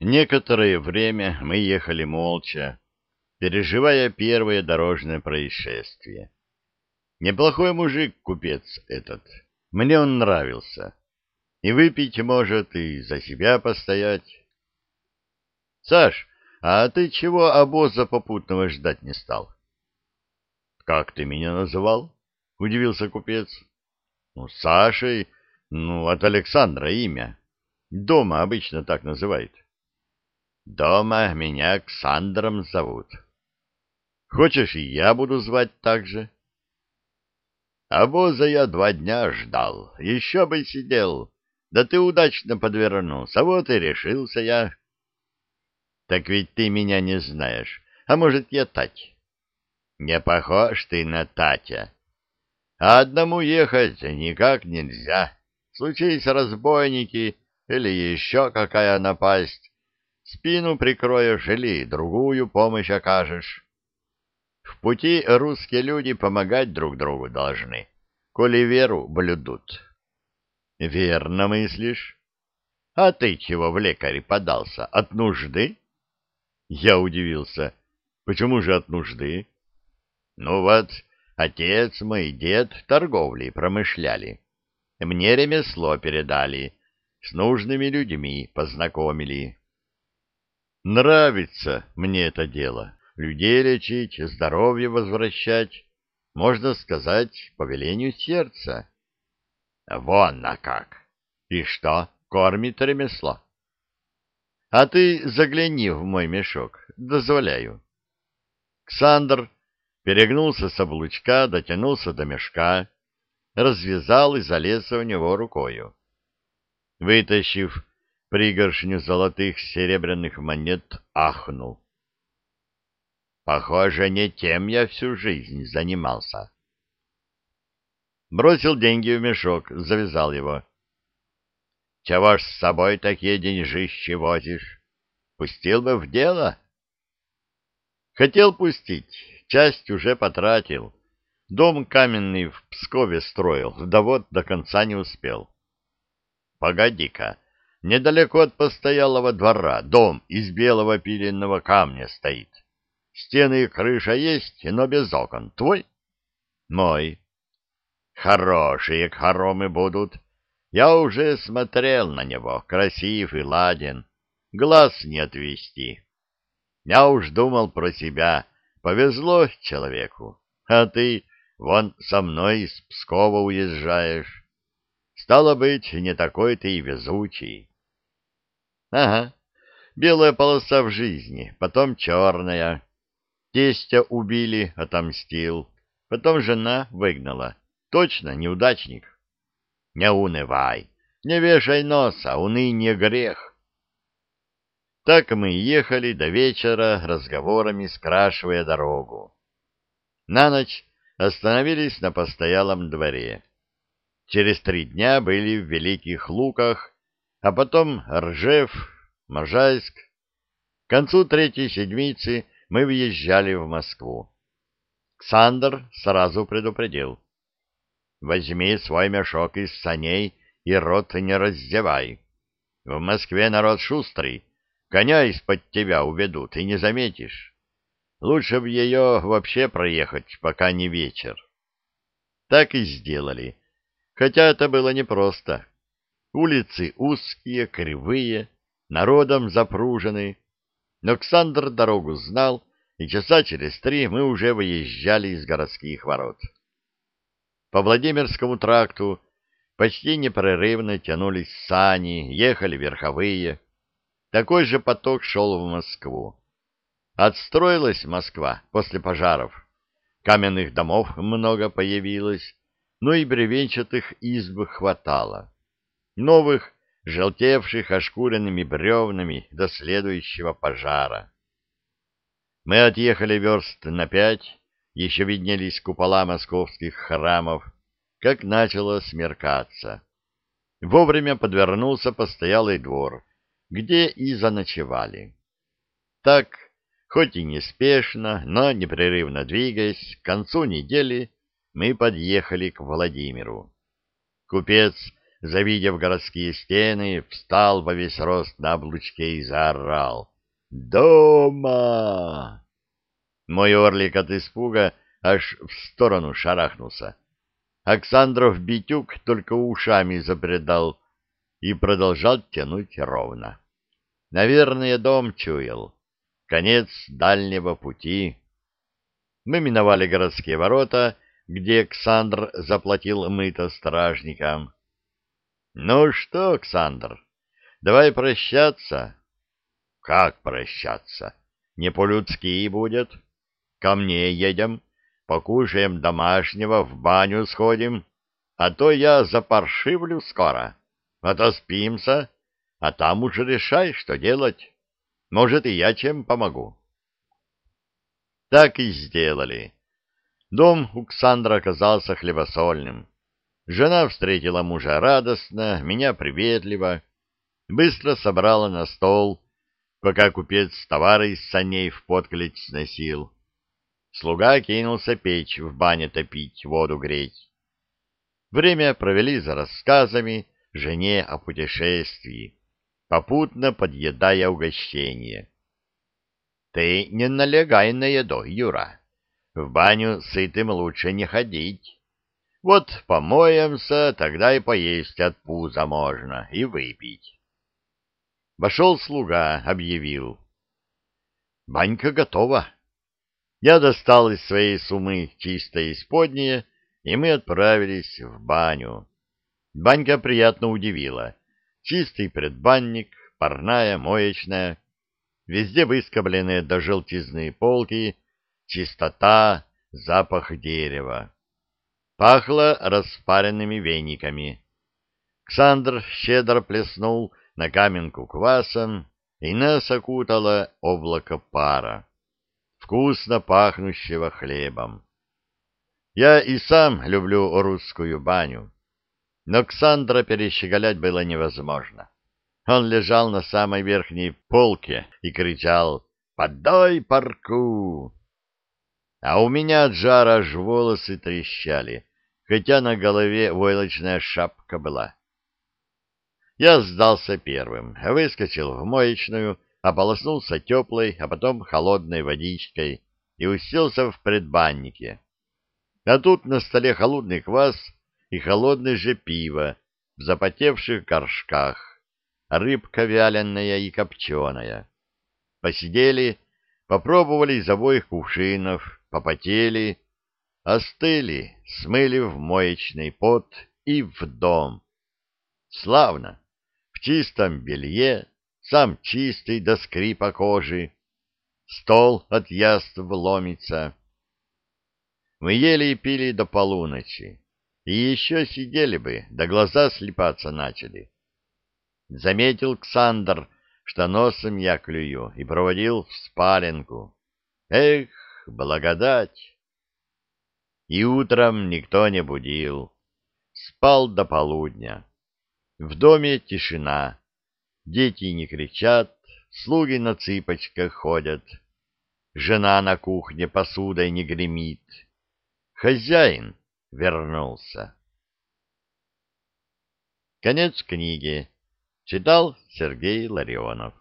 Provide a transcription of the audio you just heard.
Некоторое время мы ехали молча, переживая первое дорожное происшествие. Неплохой мужик купец этот, мне он нравился. И выпить может, и за себя постоять. — Саш, а ты чего обоза попутного ждать не стал? — Как ты меня называл? — удивился купец. — Ну, Сашей, ну, от Александра имя. Дома обычно так называют. — Дома меня Александром зовут. Хочешь, и я буду звать так же? Обоза я два дня ждал, еще бы сидел. Да ты удачно подвернулся, вот и решился я. Так ведь ты меня не знаешь, а может, я Тать? Не похож ты на Татя. А одному ехать никак нельзя. Случись разбойники или еще какая напасть, Спину прикроешь или другую помощь окажешь. В пути русские люди помогать друг другу должны, коли веру блюдут. Верно мыслишь. А ты чего в лекаре подался? От нужды? Я удивился. Почему же от нужды? Ну вот, отец мой дед торговлей промышляли. Мне ремесло передали, с нужными людьми познакомили. Нравится мне это дело. Людей лечить, здоровье возвращать, можно сказать, по велению сердца. Вон на как! И что, кормит ремесло? А ты загляни в мой мешок, дозволяю. Ксандр перегнулся с облучка, дотянулся до мешка, развязал и залез в него рукою. Вытащив пригоршню золотых серебряных монет, ахнул. Похоже, не тем я всю жизнь занимался. Бросил деньги в мешок, завязал его. Чего ж с собой такие деньжищи возишь? Пустил бы в дело? Хотел пустить, часть уже потратил. Дом каменный в Пскове строил, да вот до конца не успел. Погоди-ка, Недалеко от постоялого двора дом из белого пиленного камня стоит. Стены и крыша есть, но без окон. Твой? Мой. Хорошие хоромы будут. Я уже смотрел на него, красив и ладен. Глаз не отвести. Я уж думал про себя. Повезло человеку. А ты вон со мной из Пскова уезжаешь. Стало быть, не такой ты и везучий. Ага, белая полоса в жизни, потом черная. Тестя убили, отомстил. Потом жена выгнала. Точно неудачник. Не унывай, не вешай носа, уныние грех. Так мы ехали до вечера, разговорами скрашивая дорогу. На ночь остановились на постоялом дворе. Через три дня были в Великих Луках а потом Ржев, Можайск. К концу третьей седмицы мы въезжали в Москву. Ксандр сразу предупредил. Возьми свой мешок из саней и рот не раздевай. В Москве народ шустрый, коня из-под тебя уведут, и не заметишь. Лучше бы ее вообще проехать, пока не вечер. Так и сделали, хотя это было непросто. Улицы узкие, кривые, народом запружены. Но Александр дорогу знал, и часа через три мы уже выезжали из городских ворот. По Владимирскому тракту почти непрерывно тянулись сани, ехали верховые. Такой же поток шел в Москву. Отстроилась Москва после пожаров. Каменных домов много появилось, но и бревенчатых изб хватало новых, желтевших ошкуренными бревнами до следующего пожара. Мы отъехали верст на пять, еще виднелись купола московских храмов, как начало смеркаться. Вовремя подвернулся постоялый двор, где и заночевали. Так, хоть и неспешно, но непрерывно двигаясь, к концу недели мы подъехали к Владимиру. Купец завидев городские стены, встал во весь рост на облучке и заорал. «Дома!» Мой орлик от испуга аж в сторону шарахнулся. Оксандров Битюк только ушами запредал и продолжал тянуть ровно. Наверное, дом чуял. Конец дальнего пути. Мы миновали городские ворота, где Александр заплатил мыто стражникам. — Ну что, Александр, давай прощаться. — Как прощаться? Не по-людски будет. Ко мне едем, покушаем домашнего, в баню сходим, а то я запаршивлю скоро. Отоспимся, а там уже решай, что делать. Может, и я чем помогу. Так и сделали. Дом у Ксандра оказался хлебосольным. Жена встретила мужа радостно, меня приветливо, быстро собрала на стол, пока купец товары из саней в подклеть сносил. Слуга кинулся печь в бане топить, воду греть. Время провели за рассказами жене о путешествии, попутно подъедая угощение. — Ты не налегай на еду, Юра. В баню сытым лучше не ходить. Вот помоемся, тогда и поесть от пуза можно, и выпить. Вошел слуга, объявил. Банька готова. Я достал из своей сумы чистое исподнее, и мы отправились в баню. Банька приятно удивила. Чистый предбанник, парная, моечная, везде выскобленные до желтизны полки — чистота, запах дерева. Пахло распаренными вениками. Ксандр щедро плеснул на каменку квасом, и нас окутало облако пара, вкусно пахнущего хлебом. Я и сам люблю русскую баню, но Ксандра перещеголять было невозможно. Он лежал на самой верхней полке и кричал «Поддай парку!» А у меня от жара аж волосы трещали, хотя на голове войлочная шапка была. Я сдался первым, выскочил в моечную, ополоснулся теплой, а потом холодной водичкой и уселся в предбаннике. А тут на столе холодный квас и холодное же пиво в запотевших горшках, рыбка вяленая и копченая. Посидели, попробовали из обоих кувшинов, попотели, остыли, смыли в моечный пот и в дом. Славно! В чистом белье, сам чистый до скрипа кожи, стол от яств ломится. Мы ели и пили до полуночи, и еще сидели бы, да глаза слепаться начали. Заметил Ксандр, что носом я клюю, и проводил в спаленку. Эх, благодать! И утром никто не будил. Спал до полудня. В доме тишина. Дети не кричат, слуги на цыпочках ходят. Жена на кухне посудой не гремит. Хозяин вернулся. Конец книги. Читал Сергей Ларионов.